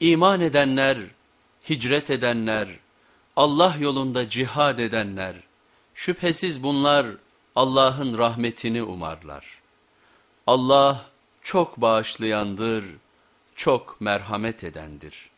İman edenler, hicret edenler, Allah yolunda cihad edenler, şüphesiz bunlar Allah'ın rahmetini umarlar. Allah çok bağışlayandır, çok merhamet edendir.''